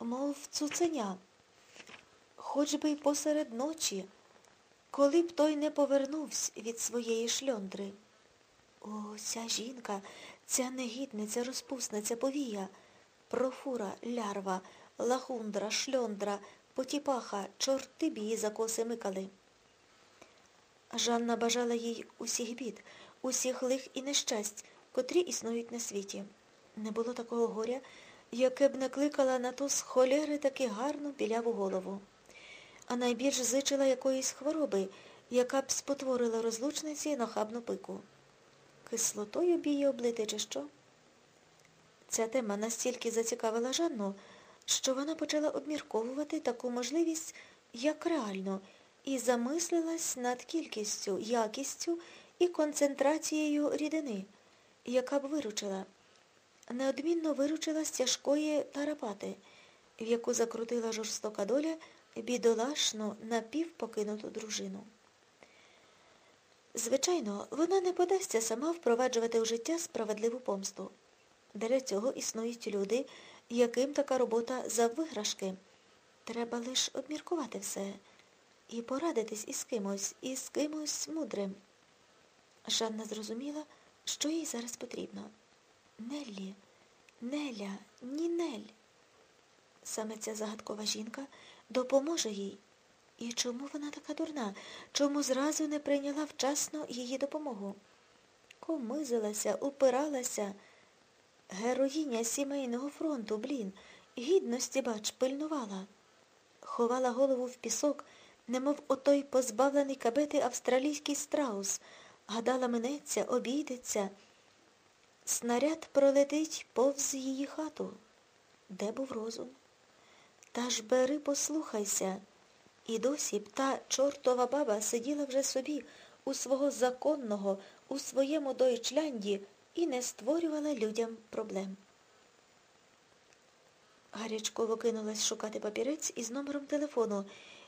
мов цуценя, хоч би й посеред ночі, коли б той не повернувся від своєї шльондри. О, ця жінка, ця негідниця, розпусниця, повія, профура, лярва, лахундра, шльондра, потіпаха, чорти б її за коси микали. Жанна бажала їй усіх бід, усіх лих і нещасть, котрі існують на світі. Не було такого горя, яке б не кликала на то з холєри таки гарну біляву голову. А найбільш зичила якоїсь хвороби, яка б спотворила розлучниці нахабну пику. Кислотою б її облити, чи що? Ця тема настільки зацікавила Жанну, що вона почала обмірковувати таку можливість, як реально, і замислилась над кількістю, якістю і концентрацією рідини, яка б виручила. Неодмінно виручила з тяжкої тарапати, в яку закрутила жорстока доля бідолашну напівпокинуту дружину. Звичайно, вона не подасться сама впроваджувати у життя справедливу помсту. Для цього існують люди, яким така робота за виграшки. Треба лише обміркувати все і порадитись із кимось, із кимось мудрим. Жанна зрозуміла, що їй зараз потрібно. Неллі, Неля, Нінель. Саме ця загадкова жінка допоможе їй. І чому вона така дурна? Чому зразу не прийняла вчасно її допомогу? Комизилася, упиралася. Героїня сімейного фронту, блін, гідності, бач, пильнувала. Ховала голову в пісок, немов отой позбавлений кабети австралійський страус. Гадала, минеться, обійдеться. Снаряд пролетить повз її хату. Де був розум? Та ж бери, послухайся. І досі б та чортова баба сиділа вже собі у свого законного, у своєму дойчлянді і не створювала людям проблем. Гарячково кинулась шукати папірець із номером телефону,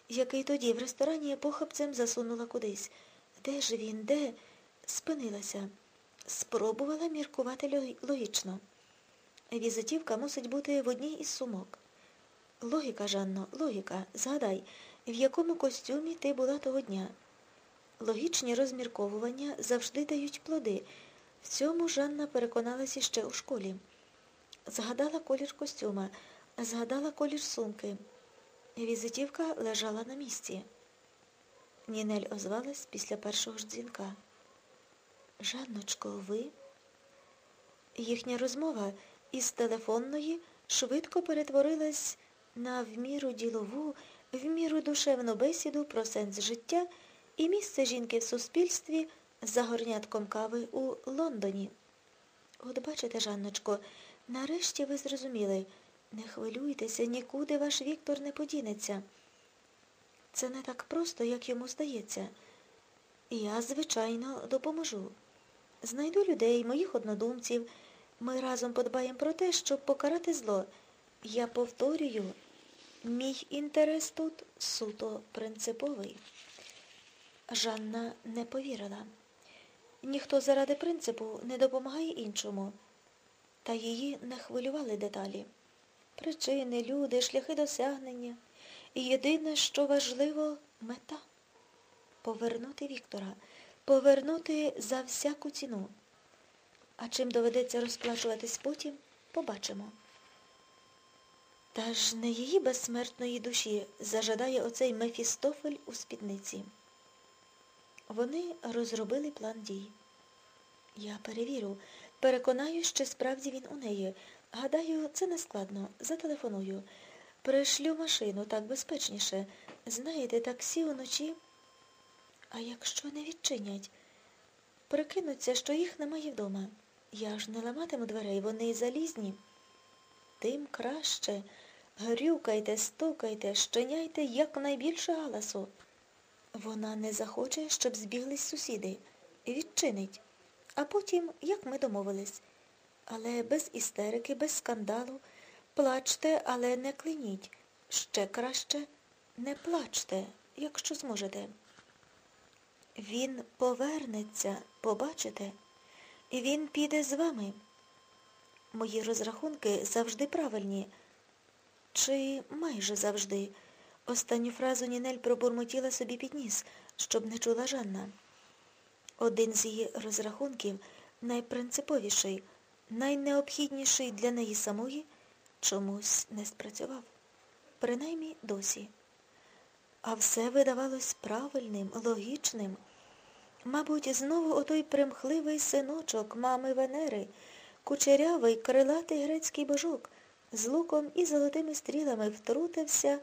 який тоді в ресторані похапцем засунула кудись. Де ж він, де? Спинилася. Спробувала міркувати логічно. Візитівка мусить бути в одній із сумок. Логіка, Жанно, логіка. Згадай, в якому костюмі ти була того дня. Логічні розмірковування завжди дають плоди. В цьому Жанна переконалася ще у школі. Згадала колір костюма, згадала колір сумки. Візитівка лежала на місці. Нінель озвалась після першого ж дзвінка. Жанночко, ви? Їхня розмова із телефонної швидко перетворилась на вміру ділову, вміру душевну бесіду про сенс життя і місце жінки в суспільстві за горнятком кави у Лондоні. От бачите, Жанночко, нарешті ви зрозуміли, не хвилюйтеся, нікуди ваш Віктор не подінеться. Це не так просто, як йому здається. Я, звичайно, допоможу. Знайду людей, моїх однодумців. Ми разом подбаємо про те, щоб покарати зло. Я повторюю, мій інтерес тут суто принциповий. Жанна не повірила. Ніхто заради принципу не допомагає іншому. Та її не хвилювали деталі. Причини, люди, шляхи досягнення. І єдине, що важливо, мета повернути Віктора, повернути за всяку ціну. А чим доведеться розплачуватись потім, побачимо. Та ж не її безсмертної душі зажадає оцей Мефістофель у спідниці. Вони розробили план дій. Я перевірю, переконаю, що справді він у неї. Гадаю, це не складно. Зателефоную. Пришлю машину так безпечніше. Знаєте, таксі уночі. А якщо не відчинять, прикинуться, що їх немає вдома. Я ж не ламатиму дверей, вони залізні. Тим краще. Грюкайте, стукайте, щеняйте якнайбільше галасу. Вона не захоче, щоб збіглись сусіди. Відчинить. А потім, як ми домовились. Але без істерики, без скандалу. Плачте, але не клиніть. Ще краще не плачте, якщо зможете. Він повернеться, побачите, він піде з вами. Мої розрахунки завжди правильні. Чи майже завжди. Останню фразу Нінель пробурмотіла собі під ніс, щоб не чула Жанна. Один з її розрахунків, найпринциповіший, найнеобхідніший для неї самої, чомусь не спрацював. Принаймні досі. А все видавалось правильним, логічним. Мабуть, знову отой примхливий синочок мами Венери, кучерявий, крилатий грецький божок, з луком і золотими стрілами втрутився